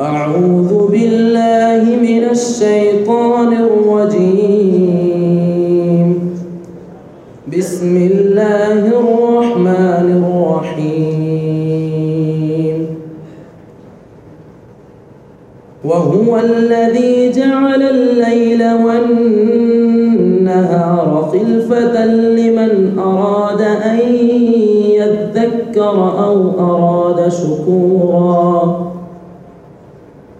أعوذ بالله من الشيطان الرجيم. بسم الله الرحمن الرحيم. وهو الذي جعل الليل والنهار خلفة لمن أراد أن يذكر أو أراد شكورا.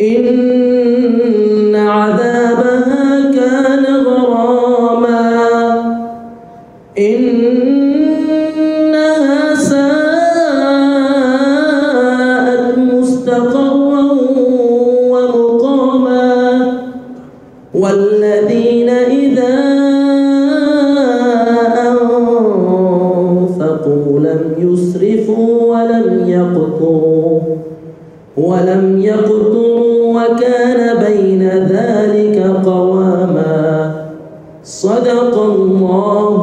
إن عذابها كان غراما. إنها ساءت مستقرا ومقاما. والذين إذا أنفقوا لم يسرفوا ولم يقتروا ولم يقتروا صدق الله.